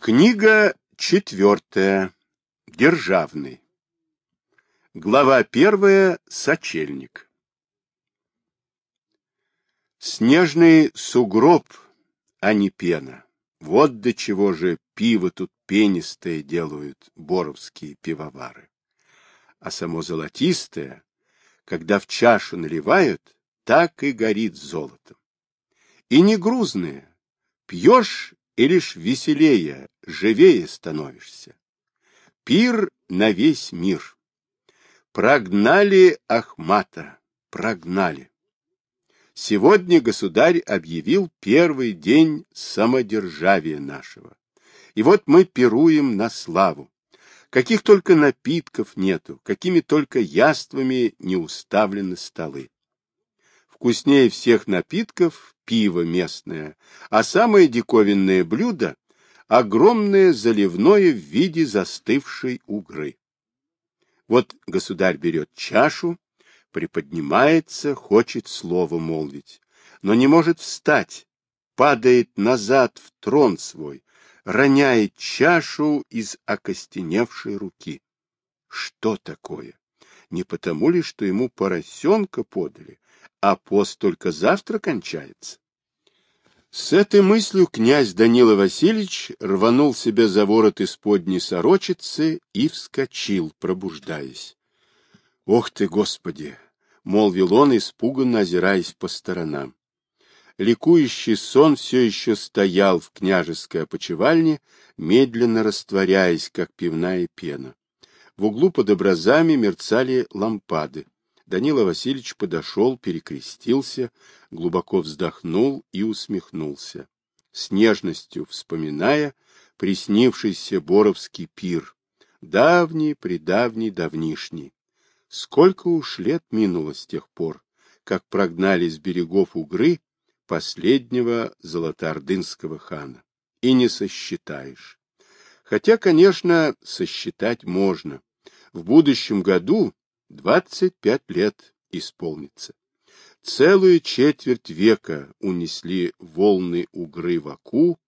Книга четвертая. Державный. Глава первая. Сочельник. Снежный сугроб, а не пена. Вот до чего же пиво тут пенистое делают боровские пивовары. А само золотистое, когда в чашу наливают, так и горит золотом. И не грузное. Пьешь и лишь веселее, живее становишься. Пир на весь мир. Прогнали Ахмата, прогнали. Сегодня государь объявил первый день самодержавия нашего. И вот мы пируем на славу. Каких только напитков нету, какими только яствами не уставлены столы. Вкуснее всех напитков пиво местное, а самое диковинное блюдо — огромное заливное в виде застывшей угры. Вот государь берет чашу, приподнимается, хочет слово молвить, но не может встать, падает назад в трон свой, роняет чашу из окостеневшей руки. Что такое? Не потому ли, что ему поросенка подали, а пост только завтра кончается. С этой мыслью князь Данила Васильевич рванул себя за ворот исподней сорочицы и вскочил, пробуждаясь. — Ох ты, Господи! — молвил он, испуганно озираясь по сторонам. Ликующий сон все еще стоял в княжеской опочивальне, медленно растворяясь, как пивная пена. В углу под образами мерцали лампады. Данила Васильевич подошел, перекрестился, глубоко вздохнул и усмехнулся, с нежностью вспоминая приснившийся Боровский пир, давний, предавний, давнишний. Сколько уж лет минуло с тех пор, как прогнали с берегов Угры последнего золотоордынского хана. И не сосчитаешь. Хотя, конечно, сосчитать можно. В будущем году Двадцать пять лет исполнится. Целую четверть века унесли волны Угры в Аку,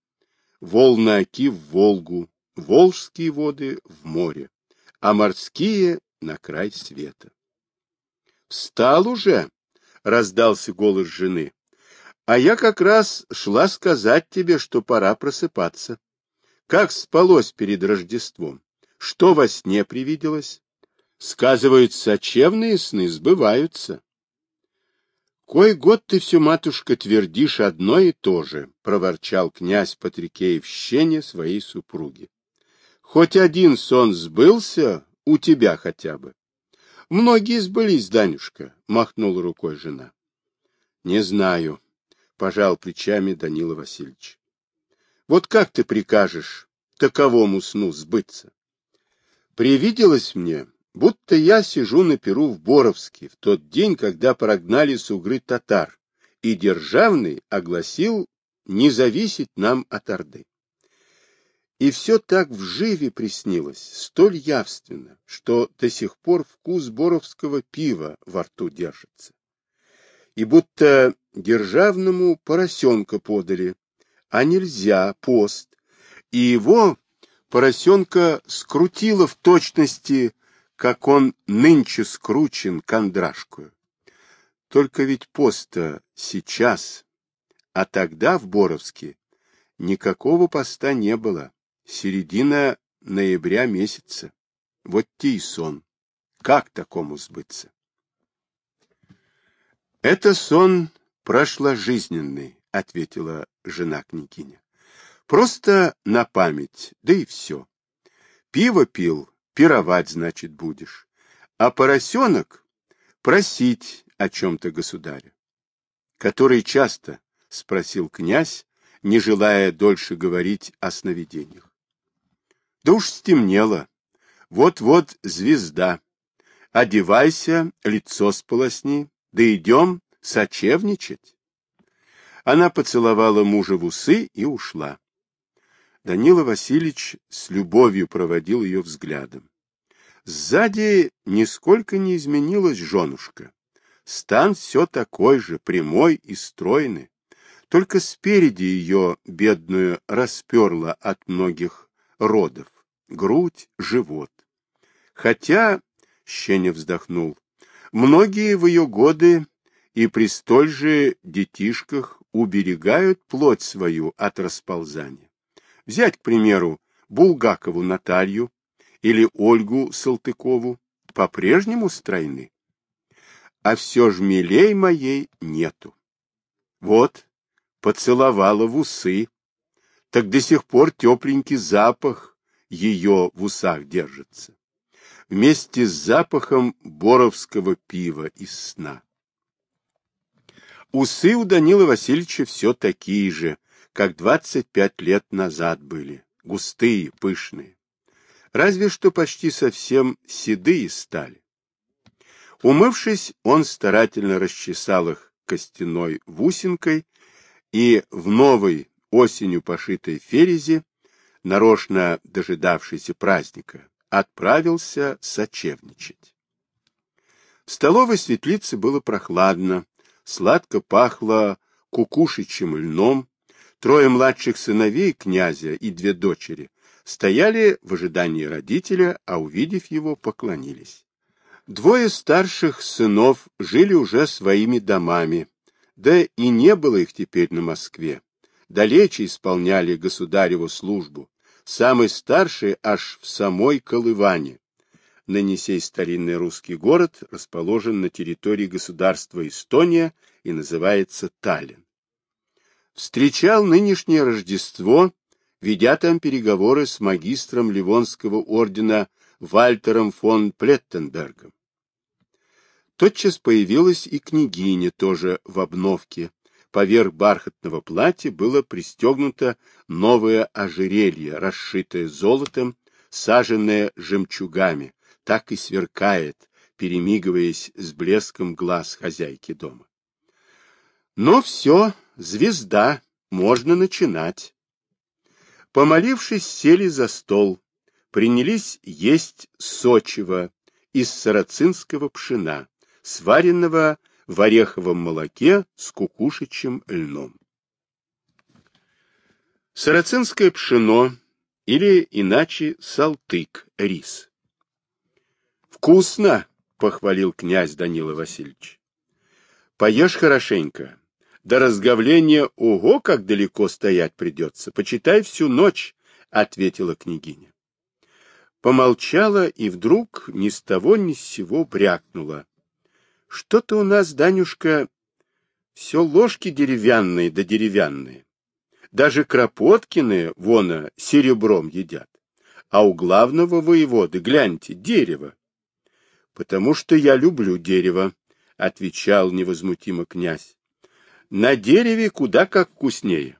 волны Оки в Волгу, волжские воды в море, а морские — на край света. «Встал уже!» — раздался голос жены. «А я как раз шла сказать тебе, что пора просыпаться. Как спалось перед Рождеством? Что во сне привиделось?» Сказывают, сочевные сны сбываются. Кой год ты все, матушка, твердишь одно и то же, — проворчал князь Патрикеев щене своей супруги. Хоть один сон сбылся, у тебя хотя бы. Многие сбылись, Данюшка, — махнула рукой жена. Не знаю, — пожал плечами Данила Васильевич. Вот как ты прикажешь таковому сну сбыться? Привиделось мне, будто я сижу на перу в Боровске в тот день, когда прогнали с Угры татар, и Державный огласил не зависеть нам от Орды. И все так вживе приснилось, столь явственно, что до сих пор вкус боровского пива во рту держится. И будто державному поросенка подали, а нельзя, пост, и его поросенка скрутило в точности как он нынче скручен кондрашкую. Только ведь поста сейчас, а тогда в Боровске никакого поста не было. Середина ноября месяца. Вот те и сон. Как такому сбыться? Это сон прошложизненный, ответила жена княгиня. Просто на память, да и все. Пиво пил, пировать, значит, будешь. А поросенок просить о чем-то государя. Который часто, — спросил князь, не желая дольше говорить о сновидениях. Да уж стемнело. Вот-вот звезда. Одевайся, лицо сполосни, да идем сочевничать. Она поцеловала мужа в усы и ушла. Данила Васильевич с любовью проводил ее взглядом. Сзади нисколько не изменилась женушка. Стан все такой же, прямой и стройный. Только спереди ее, бедную, расперла от многих родов. Грудь, живот. Хотя, Щеня вздохнул, многие в ее годы и при столь же детишках уберегают плоть свою от расползания. Взять, к примеру, Булгакову Наталью или Ольгу Салтыкову, по-прежнему стройны. А все ж милей моей нету. Вот, поцеловала в усы, так до сих пор тепленький запах ее в усах держится. Вместе с запахом боровского пива из сна. Усы у Данила Васильевича все такие же, как 25 лет назад были, густые, пышные. Разве что почти совсем седые стали. Умывшись, он старательно расчесал их костяной бусинкой и в новой осенью пошитой ферезе, нарочно дожидавшейся праздника, отправился сочевничать. В столовой светлице было прохладно, сладко пахло кукушечьим льном, трое младших сыновей князя и две дочери стояли в ожидании родителя, а увидев его, поклонились. Двое старших сынов жили уже своими домами, да и не было их теперь на Москве. Далече исполняли государеву службу, самый старший аж в самой Колыване. Ныне сей старинный русский город расположен на территории государства Эстония и называется Таллин. Встречал нынешнее Рождество, ведя там переговоры с магистром Ливонского ордена Вальтером фон Плеттенбергом. Тотчас появилась и княгиня, тоже в обновке. Поверх бархатного платья было пристегнуто новое ожерелье, расшитое золотом, саженное жемчугами, так и сверкает, перемигиваясь с блеском глаз хозяйки дома. Но все, звезда, можно начинать. Помолившись, сели за стол, принялись есть сочево из сарацинского пшена, сваренного в ореховом молоке с кукушечьим льном. Сарацинское пшено, или иначе салтык, рис. «Вкусно!» — похвалил князь Данила Васильевич. «Поешь хорошенько. До разговления ого, как далеко стоять придется. Почитай всю ночь», — ответила княгиня. Помолчала и вдруг ни с того ни с сего брякнула. Что-то у нас, Данюшка, все ложки деревянные да деревянные. Даже Кропоткины, вон, серебром едят. А у главного воеводы, гляньте, дерево. Потому что я люблю дерево, — отвечал невозмутимо князь. На дереве куда как вкуснее.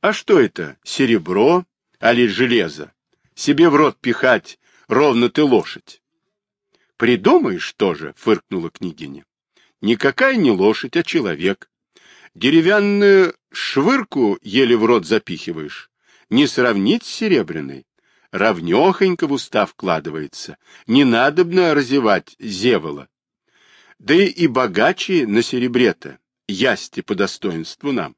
А что это, серебро, али железо? Себе в рот пихать, ровно ты лошадь. Придумаешь тоже, фыркнула княгиня. Никакая не лошадь, а человек. Деревянную швырку еле в рот запихиваешь. Не сравнить с серебряной. Равнехонько в уста вкладывается. Не надобно разевать зевола. Да и богаче на серебре-то. Ясти по достоинству нам.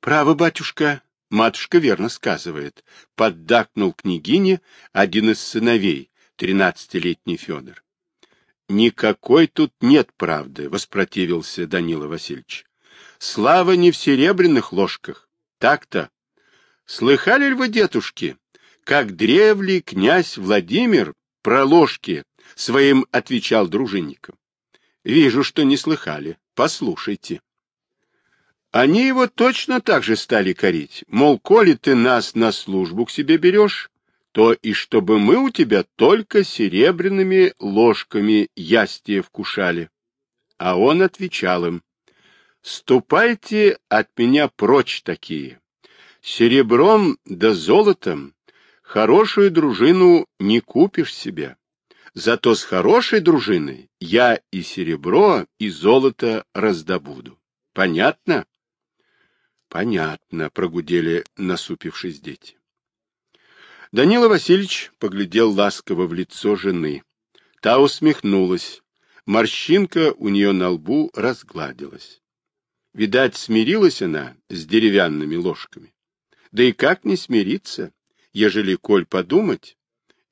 Право, батюшка, матушка верно сказывает, поддакнул княгине один из сыновей, тринадцатилетний Федор. Никакой тут нет правды, воспротивился Данила Васильевич. Слава не в серебряных ложках. Так-то. Слыхали ли вы, дедушки, как древний князь Владимир про ложки своим отвечал дружинникам? Вижу, что не слыхали. Послушайте. Они его точно так же стали корить. Мол, коли ты нас на службу к себе берешь, то и чтобы мы у тебя только серебряными ложками ястие вкушали. А он отвечал им, «Ступайте от меня прочь такие. Серебром да золотом хорошую дружину не купишь себе. Зато с хорошей дружиной я и серебро, и золото раздобуду. Понятно?» «Понятно», — прогудели, насупившись дети. Данила Васильевич поглядел ласково в лицо жены. Та усмехнулась. Морщинка у нее на лбу разгладилась. Видать, смирилась она с деревянными ложками. Да и как не смириться, ежели, коль подумать,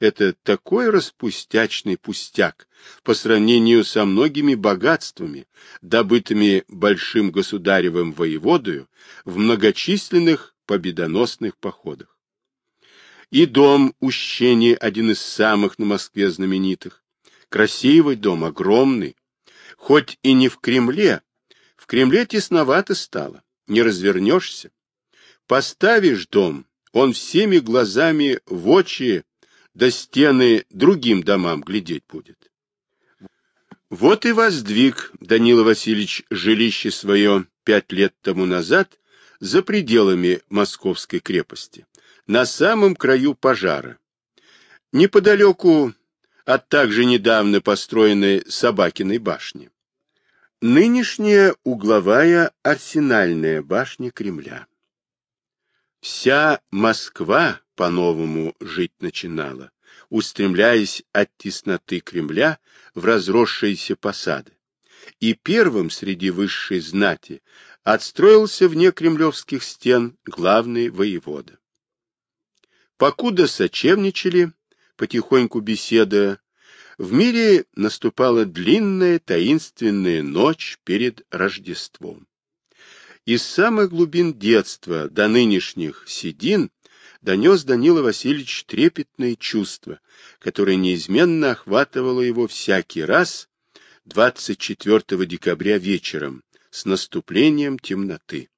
это такой распустячный пустяк по сравнению со многими богатствами, добытыми большим государевым воеводою в многочисленных победоносных походах. И дом Ущени один из самых на Москве знаменитых. Красивый дом, огромный. Хоть и не в Кремле, в Кремле тесновато стало, не развернешься. Поставишь дом, он всеми глазами в очи до стены другим домам глядеть будет. Вот и воздвиг Данила Васильевич жилище свое пять лет тому назад за пределами Московской крепости, на самом краю пожара. Неподалеку от также недавно построенной Собакиной башни. Нынешняя угловая арсенальная башня Кремля. Вся Москва по-новому жить начинала, устремляясь от тесноты Кремля в разросшиеся посады. И первым среди высшей знати отстроился вне кремлевских стен главный воевода. Покуда сочевничали, потихоньку беседуя, в мире наступала длинная таинственная ночь перед Рождеством. Из самых глубин детства до нынешних седин донес Данила Васильевич трепетное чувство, которое неизменно охватывало его всякий раз 24 декабря вечером с наступлением темноты.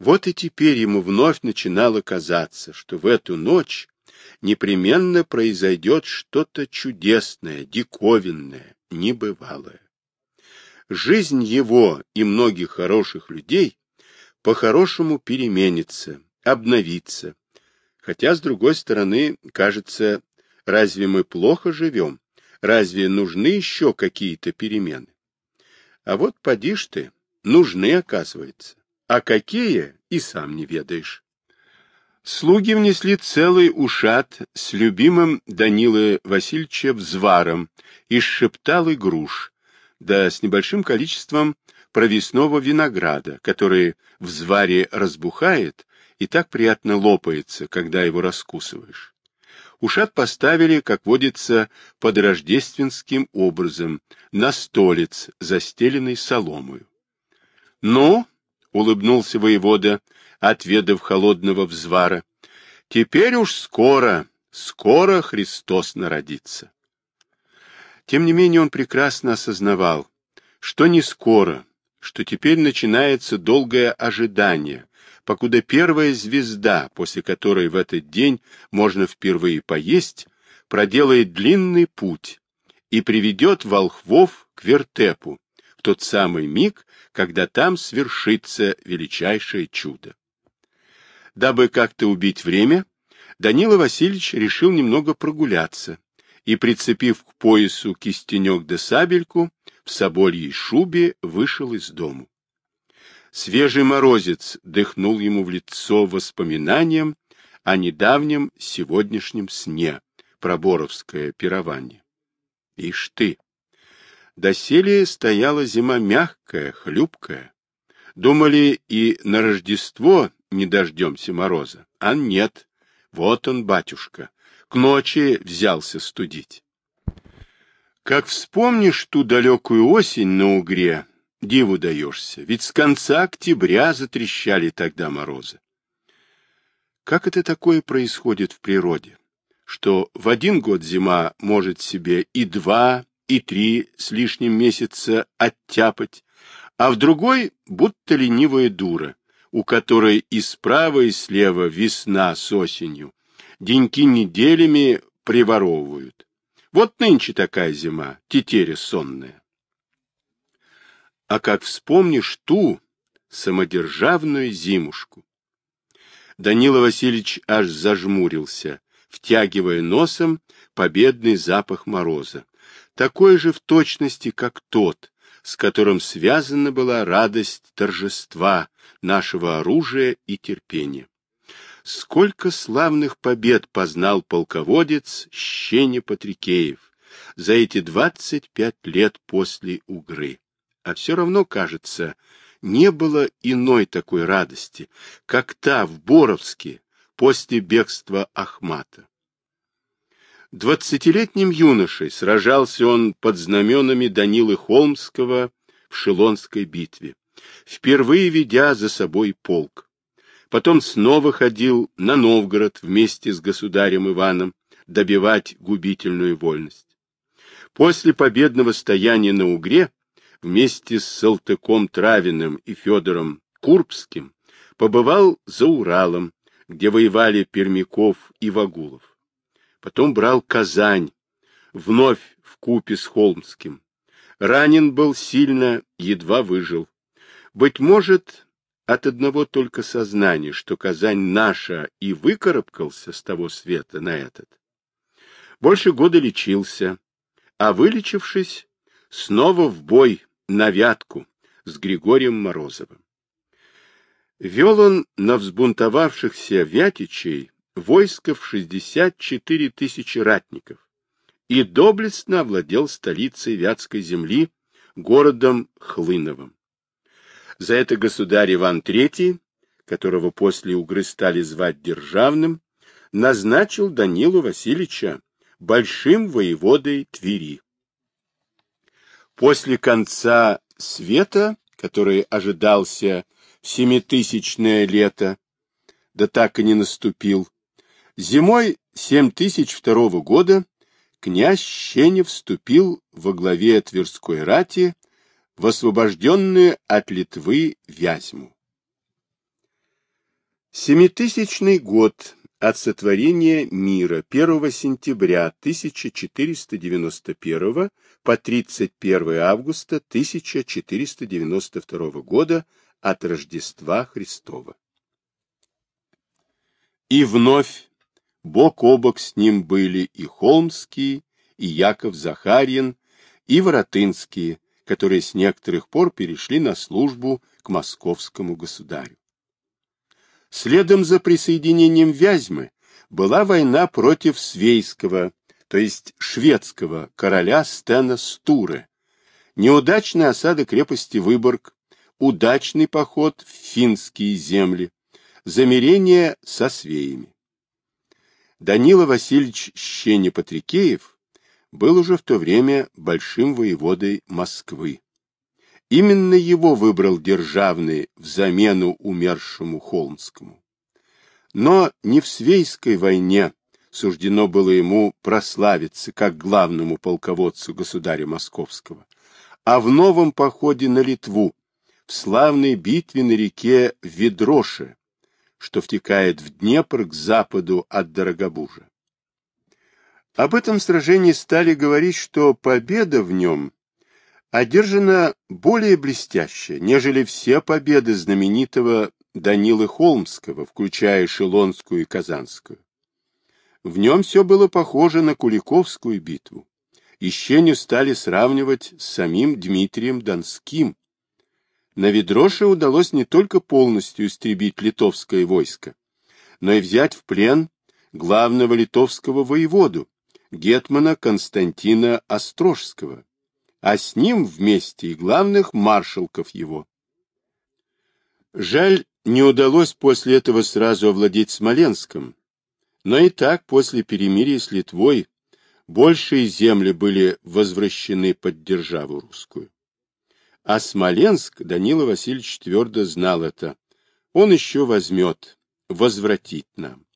Вот и теперь ему вновь начинало казаться, что в эту ночь непременно произойдет что-то чудесное, диковинное, небывалое. Жизнь его и многих хороших людей по-хорошему переменится, обновится, Хотя, с другой стороны, кажется, разве мы плохо живем? Разве нужны еще какие-то перемены? А вот поди ж ты, нужны, оказывается. А какие, и сам не ведаешь. Слуги внесли целый ушат с любимым Данилы Васильевича взваром из шептал и груш, да с небольшим количеством провесного винограда, который в взваре разбухает, и так приятно лопается, когда его раскусываешь. Ушат поставили, как водится, под рождественским образом, на столец, застеленный соломою. — Ну, — улыбнулся воевода, отведав холодного взвара, — теперь уж скоро, скоро Христос народится. Тем не менее он прекрасно осознавал, что не скоро, что теперь начинается долгое ожидание, покуда первая звезда, после которой в этот день можно впервые поесть, проделает длинный путь и приведет волхвов к вертепу в тот самый миг, когда там свершится величайшее чудо. Дабы как-то убить время, Данила Васильевич решил немного прогуляться и, прицепив к поясу кистенек да сабельку, в собольей шубе вышел из дому. Свежий морозец дыхнул ему в лицо воспоминанием о недавнем сегодняшнем сне про Боровское пирование. Ишь ты! Доселе стояла зима мягкая, хлюпкая. Думали, и на Рождество не дождемся мороза. А нет, вот он, батюшка, к ночи взялся студить. Как вспомнишь ту далекую осень на Угре, Диву даешься, ведь с конца октября затрещали тогда морозы. Как это такое происходит в природе, что в один год зима может себе и два, и три с лишним месяца оттяпать, а в другой будто ленивая дура, у которой и справа, и слева весна с осенью, деньки неделями приворовывают. Вот нынче такая зима, тетеря сонная. А как вспомнишь ту самодержавную зимушку. Данила Васильевич аж зажмурился, втягивая носом победный запах мороза, такой же в точности, как тот, с которым связана была радость торжества нашего оружия и терпения. Сколько славных побед познал полководец Щеня Патрикеев за эти двадцать пять лет после Угры а все равно, кажется, не было иной такой радости, как та в Боровске после бегства Ахмата. Двадцатилетним юношей сражался он под знаменами Данилы Холмского в Шелонской битве, впервые ведя за собой полк. Потом снова ходил на Новгород вместе с государем Иваном добивать губительную вольность. После победного стояния на Угре вместе с Салтыком Травиным и Федором Курбским побывал за Уралом, где воевали Пермяков и Вагулов. Потом брал Казань, вновь в купе с Холмским. Ранен был сильно, едва выжил. Быть может, от одного только сознания, что Казань наша, и выкарабкался с того света на этот. Больше года лечился, а вылечившись, снова в бой на Вятку с Григорием Морозовым. Вел он на взбунтовавшихся Вятичей войско в 64 тысячи ратников и доблестно овладел столицей Вятской земли, городом Хлыновым. За это государь Иван III, которого после Угры стали звать Державным, назначил Данилу Васильевича большим воеводой Твери. После конца света, который ожидался в семитысячное лето, да так и не наступил, зимой 7002 года князь Щенев вступил во главе Тверской рати в освобожденную от Литвы Вязьму. Семитысячный год от сотворения мира 1 сентября 1491 по 31 августа 1492 года от Рождества Христова. И вновь бок о бок с ним были и Холмские, и Яков Захарьин, и Воротынские, которые с некоторых пор перешли на службу к московскому государю. Следом за присоединением Вязьмы была война против свейского, то есть шведского короля Стена Стуры, неудачная осада крепости Выборг, удачный поход в финские земли, замирение со свеями. Данила Васильевич Щеня-Патрикеев был уже в то время большим воеводой Москвы. Именно его выбрал Державный в замену умершему Холмскому. Но не в Свейской войне суждено было ему прославиться как главному полководцу государя Московского, а в новом походе на Литву, в славной битве на реке Ведроше, что втекает в Днепр к западу от Дорогобужа. Об этом сражении стали говорить, что победа в нем одержана более блестяще, нежели все победы знаменитого Данилы Холмского, включая Шелонскую и Казанскую. В нем все было похоже на Куликовскую битву. Ищеню стали сравнивать с самим Дмитрием Донским. На Ведроше удалось не только полностью истребить литовское войско, но и взять в плен главного литовского воеводу, гетмана Константина Острожского, а с ним вместе и главных маршалков его. Жаль, не удалось после этого сразу овладеть Смоленском, но и так после перемирия с Литвой большие земли были возвращены под державу русскую. А Смоленск Данила Васильевич твердо знал это. Он еще возьмет, возвратить нам.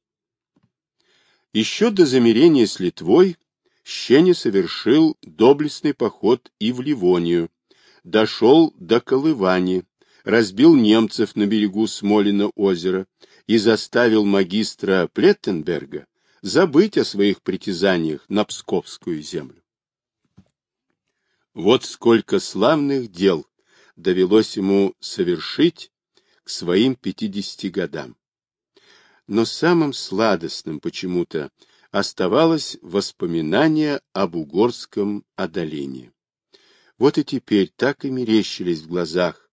Еще до замирения с Литвой Щеня совершил доблестный поход и в Ливонию, дошел до Колывани, разбил немцев на берегу Смолина озера и заставил магистра Плеттенберга забыть о своих притязаниях на Псковскую землю. Вот сколько славных дел довелось ему совершить к своим пятидесяти годам. Но самым сладостным почему-то оставалось воспоминание об угорском одолении. Вот и теперь так и мерещились в глазах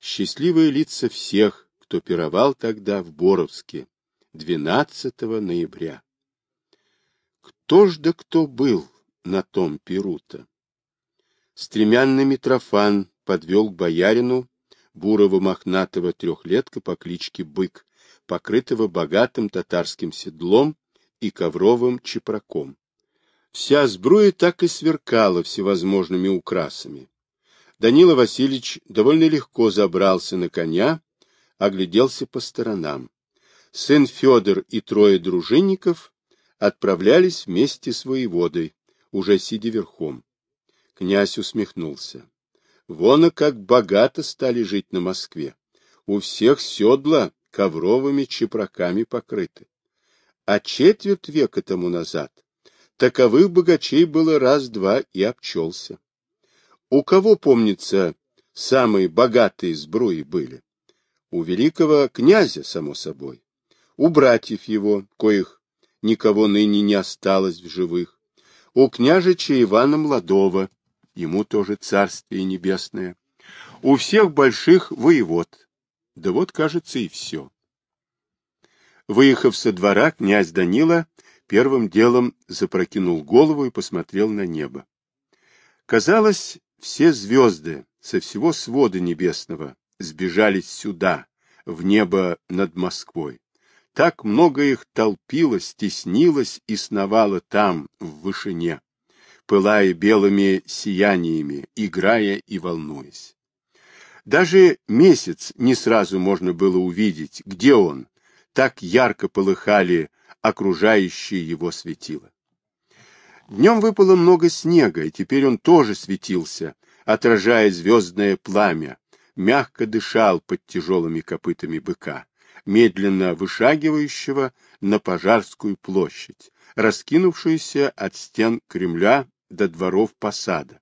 счастливые лица всех, кто пировал тогда в Боровске 12 ноября. Кто ж да кто был на том пиру-то? Стремянный Митрофан подвел к боярину бурого мохнатого трехлетка по кличке Бык, покрытого богатым татарским седлом и ковровым чепраком. Вся сбруя так и сверкала всевозможными украсами. Данила Васильевич довольно легко забрался на коня, огляделся по сторонам. Сын Федор и трое дружинников отправлялись вместе с воеводой, уже сидя верхом. Князь усмехнулся. Вон как богато стали жить на Москве. У всех седла ковровыми чепраками покрыты. А четверть века тому назад таковых богачей было раз-два и обчелся. У кого, помнится, самые богатые сбруи были? У великого князя, само собой. У братьев его, коих никого ныне не осталось в живых. У княжича Ивана Младова, ему тоже царствие небесное. У всех больших воевод. Да вот, кажется, и все. Выехав со двора, князь Данила первым делом запрокинул голову и посмотрел на небо. Казалось, все звезды со всего свода небесного сбежались сюда, в небо над Москвой. Так много их толпилось, теснилось и сновало там, в вышине, пылая белыми сияниями, играя и волнуясь. Даже месяц не сразу можно было увидеть, где он, так ярко полыхали окружающие его светила. Днем выпало много снега, и теперь он тоже светился, отражая звездное пламя, мягко дышал под тяжелыми копытами быка, медленно вышагивающего на Пожарскую площадь, раскинувшуюся от стен Кремля до дворов посада,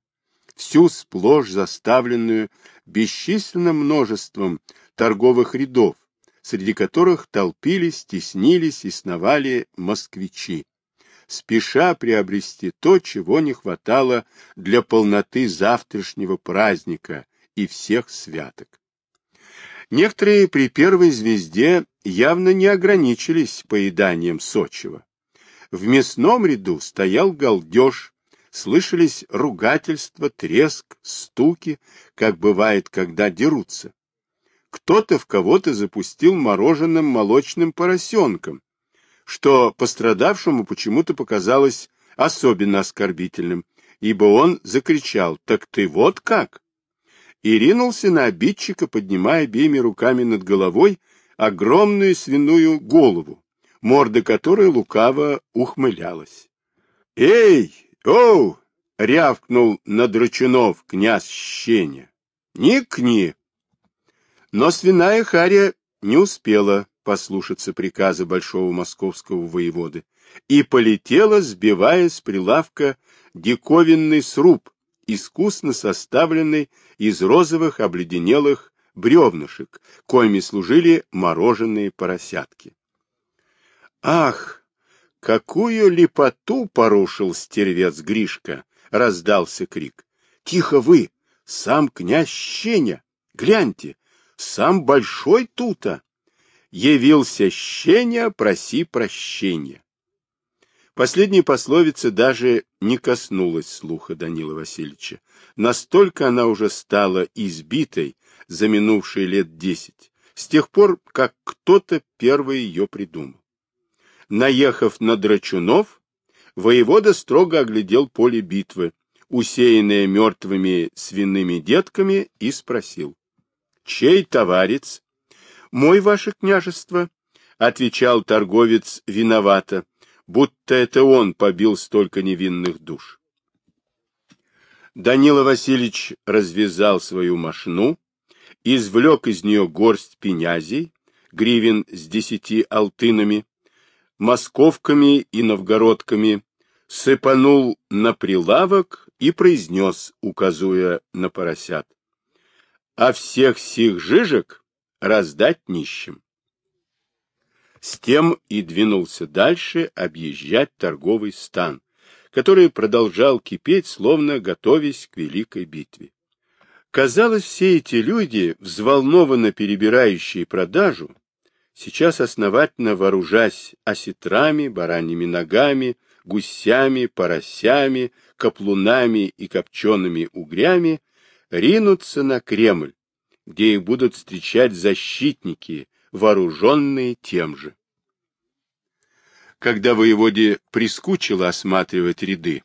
всю сплошь заставленную бесчисленным множеством торговых рядов, среди которых толпились, теснились и сновали москвичи, спеша приобрести то, чего не хватало для полноты завтрашнего праздника и всех святок. Некоторые при первой звезде явно не ограничились поеданием сочего. В мясном ряду стоял галдеж, слышались ругательства, треск, стуки, как бывает, когда дерутся кто-то в кого-то запустил мороженым молочным поросенком, что пострадавшему почему-то показалось особенно оскорбительным, ибо он закричал «Так ты вот как!» и ринулся на обидчика, поднимая обеими руками над головой огромную свиную голову, морда которой лукаво ухмылялась. «Эй, оу!» — рявкнул на Драчунов князь Щеня. «Никни!» Но свиная харя не успела послушаться приказа большого московского воеводы и полетела, сбивая с прилавка диковинный сруб, искусно составленный из розовых обледенелых бревнышек, коими служили мороженые поросятки. «Ах, какую лепоту порушил стервец Гришка!» — раздался крик. «Тихо вы! Сам князь Щеня! Гляньте, сам большой тута. Явился щеня, проси прощения. Последняя пословица даже не коснулась слуха Данила Васильевича. Настолько она уже стала избитой за минувшие лет десять, с тех пор, как кто-то первый ее придумал. Наехав на Драчунов, воевода строго оглядел поле битвы, усеянное мертвыми свиными детками, и спросил. Чей товарец? Мой, ваше княжество, отвечал торговец виновато, будто это он побил столько невинных душ. Данила Васильевич развязал свою машину, извлек из нее горсть пенязей, гривен с десяти алтынами, московками и новгородками, сыпанул на прилавок и произнес, указуя на поросят а всех сих жижек раздать нищим. С тем и двинулся дальше объезжать торговый стан, который продолжал кипеть, словно готовясь к великой битве. Казалось, все эти люди, взволнованно перебирающие продажу, сейчас основательно вооружась осетрами, бараньими ногами, гусями, поросями, каплунами и копчеными угрями, ринутся на Кремль где их будут встречать защитники, вооруженные тем же. Когда воеводе прискучило осматривать ряды,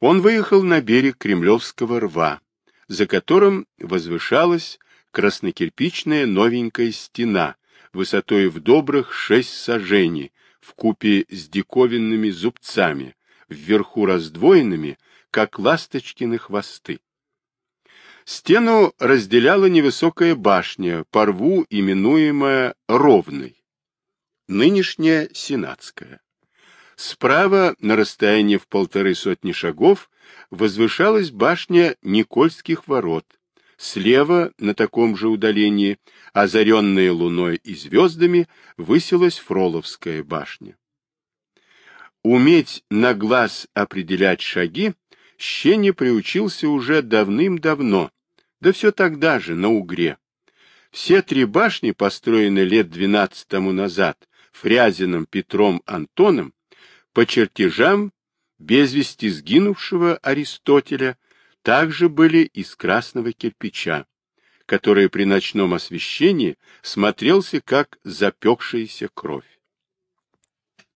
он выехал на берег Кремлевского рва, за которым возвышалась краснокирпичная новенькая стена, высотой в добрых шесть сажений, в купе с диковинными зубцами, вверху раздвоенными, как ласточкины хвосты. Стену разделяла невысокая башня, по рву именуемая Ровной, нынешняя Сенатская. Справа, на расстоянии в полторы сотни шагов, возвышалась башня Никольских ворот, Слева, на таком же удалении, озаренная луной и звездами, высилась Фроловская башня. Уметь на глаз определять шаги Щене приучился уже давным-давно, да все тогда же, на Угре. Все три башни, построенные лет двенадцать тому назад Фрязиным Петром Антоном, по чертежам без вести сгинувшего Аристотеля, также были из красного кирпича, который при ночном освещении смотрелся как запекшаяся кровь.